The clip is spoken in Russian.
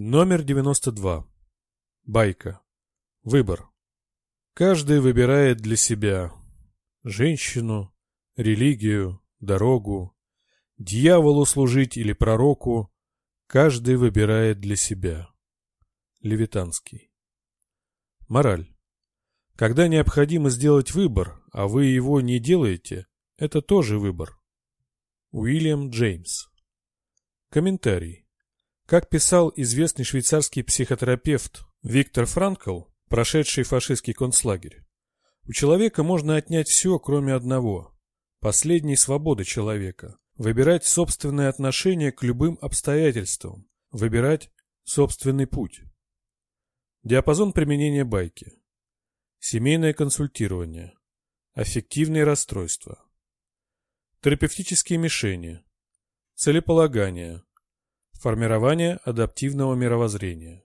Номер 92. Байка. Выбор. Каждый выбирает для себя женщину, религию, дорогу, дьяволу служить или пророку. Каждый выбирает для себя. Левитанский. Мораль. Когда необходимо сделать выбор, а вы его не делаете, это тоже выбор. Уильям Джеймс. Комментарий. Как писал известный швейцарский психотерапевт Виктор Франкл, прошедший фашистский концлагерь, у человека можно отнять все, кроме одного – последней свободы человека, выбирать собственное отношение к любым обстоятельствам, выбирать собственный путь. Диапазон применения байки. Семейное консультирование. Аффективные расстройства. Терапевтические мишени. Целеполагание. Формирование адаптивного мировоззрения.